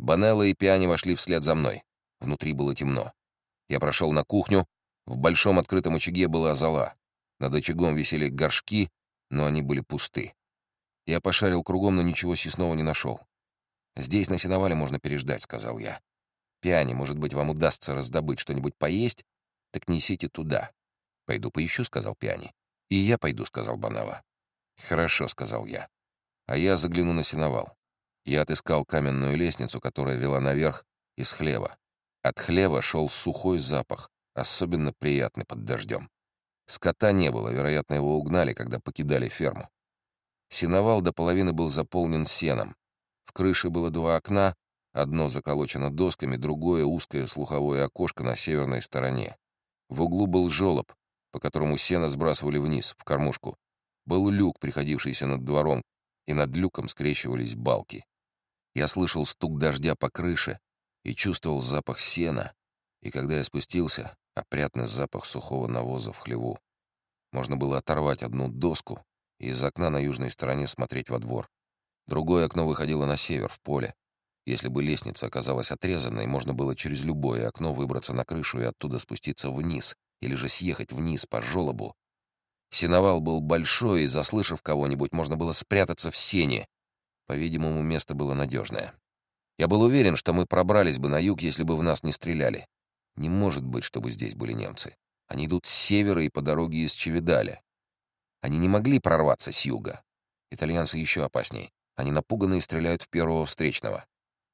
Банелла и Пиани вошли вслед за мной. Внутри было темно. Я прошел на кухню. В большом открытом очаге была зола. Над очагом висели горшки, но они были пусты. Я пошарил кругом, но ничего съестного не нашел. «Здесь, на сеновале, можно переждать», — сказал я. «Пиани, может быть, вам удастся раздобыть что-нибудь поесть? Так несите туда». «Пойду поищу», — сказал Пиани. «И я пойду», — сказал Банелла. «Хорошо», — сказал я. «А я загляну на сеновал». Я отыскал каменную лестницу, которая вела наверх из хлева. От хлева шел сухой запах, особенно приятный под дождем. Скота не было, вероятно, его угнали, когда покидали ферму. Сеновал до половины был заполнен сеном. В крыше было два окна, одно заколочено досками, другое — узкое слуховое окошко на северной стороне. В углу был желоб, по которому сено сбрасывали вниз, в кормушку. Был люк, приходившийся над двором, и над люком скрещивались балки. Я слышал стук дождя по крыше и чувствовал запах сена, и когда я спустился, опрятный запах сухого навоза в хлеву. Можно было оторвать одну доску и из окна на южной стороне смотреть во двор. Другое окно выходило на север, в поле. Если бы лестница оказалась отрезанной, можно было через любое окно выбраться на крышу и оттуда спуститься вниз, или же съехать вниз по желобу. Сеновал был большой, и, заслышав кого-нибудь, можно было спрятаться в сене. По-видимому, место было надежное. Я был уверен, что мы пробрались бы на юг, если бы в нас не стреляли. Не может быть, чтобы здесь были немцы. Они идут с севера и по дороге из Чевидаля. Они не могли прорваться с юга. Итальянцы еще опаснее. Они напуганы и стреляют в первого встречного.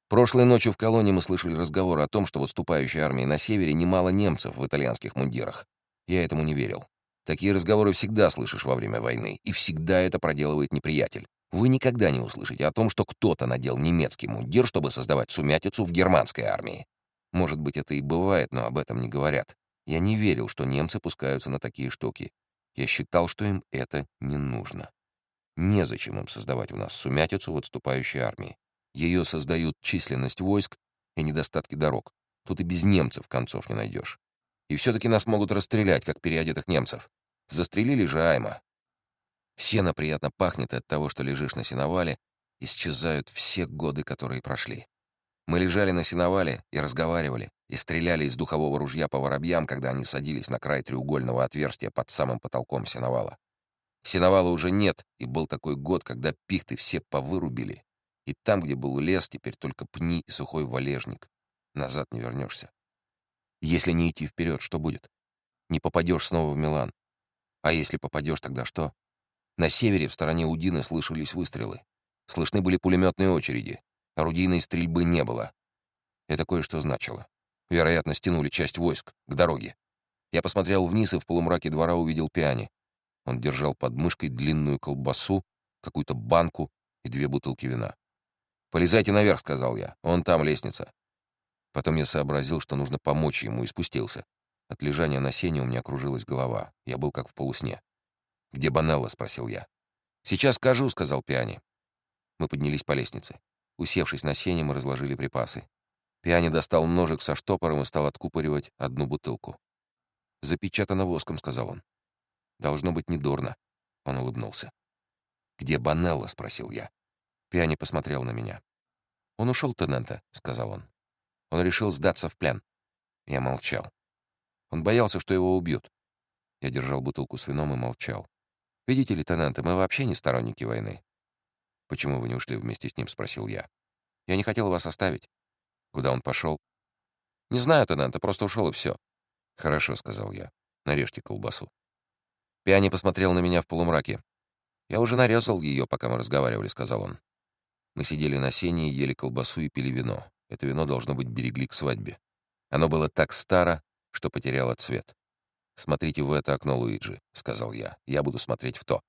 Прошлой ночью в колонии мы слышали разговор о том, что в отступающей армии на севере немало немцев в итальянских мундирах. Я этому не верил. Такие разговоры всегда слышишь во время войны, и всегда это проделывает неприятель. Вы никогда не услышите о том, что кто-то надел немецкий мундир, чтобы создавать сумятицу в германской армии. Может быть, это и бывает, но об этом не говорят. Я не верил, что немцы пускаются на такие штуки. Я считал, что им это не нужно. Незачем им создавать у нас сумятицу в отступающей армии. Ее создают численность войск и недостатки дорог. Тут и без немцев концов не найдешь. И все-таки нас могут расстрелять, как переодетых немцев. Застрелили же Айма. Сено приятно пахнет от того, что лежишь на сеновале, исчезают все годы, которые прошли. Мы лежали на сеновале и разговаривали, и стреляли из духового ружья по воробьям, когда они садились на край треугольного отверстия под самым потолком сеновала. Сеновала уже нет, и был такой год, когда пихты все повырубили. И там, где был лес, теперь только пни и сухой валежник. Назад не вернешься. Если не идти вперед, что будет? Не попадешь снова в Милан. А если попадешь, тогда что? На севере, в стороне Удины, слышались выстрелы. Слышны были пулеметные очереди. Орудийной стрельбы не было. Это кое-что значило. Вероятно, стянули часть войск к дороге. Я посмотрел вниз и в полумраке двора увидел пиани. Он держал под мышкой длинную колбасу, какую-то банку и две бутылки вина. «Полезайте наверх», — сказал я. «Он там, лестница». Потом я сообразил, что нужно помочь ему, и спустился. От лежания на сене у меня кружилась голова. Я был как в полусне. «Где Банелла?» — спросил я. «Сейчас скажу», — сказал Пиани. Мы поднялись по лестнице. Усевшись на сене, мы разложили припасы. Пиани достал ножик со штопором и стал откупоривать одну бутылку. «Запечатано воском», — сказал он. «Должно быть недурно». Он улыбнулся. «Где Банелла?» — спросил я. Пиани посмотрел на меня. «Он ушел, тенента», — сказал он. «Он решил сдаться в плен». Я молчал. Он боялся, что его убьют. Я держал бутылку с вином и молчал. «Видите, лейтенанты, мы вообще не сторонники войны. «Почему вы не ушли вместе с ним?» — спросил я. «Я не хотел вас оставить». «Куда он пошел?» «Не знаю, тенанта, просто ушел и все». «Хорошо», — сказал я. «Нарежьте колбасу». Пиани посмотрел на меня в полумраке. «Я уже нарезал ее, пока мы разговаривали», — сказал он. Мы сидели на сене ели колбасу и пили вино. Это вино, должно быть, берегли к свадьбе. Оно было так старо, что потеряло цвет. «Смотрите в это окно, Луиджи», — сказал я. «Я буду смотреть в то».